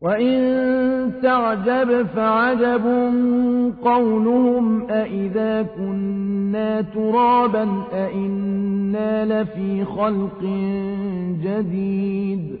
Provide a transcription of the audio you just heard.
وإن تعجب فعجب قولهم أئذا كنا ترابا أئنا لفي خلق جديد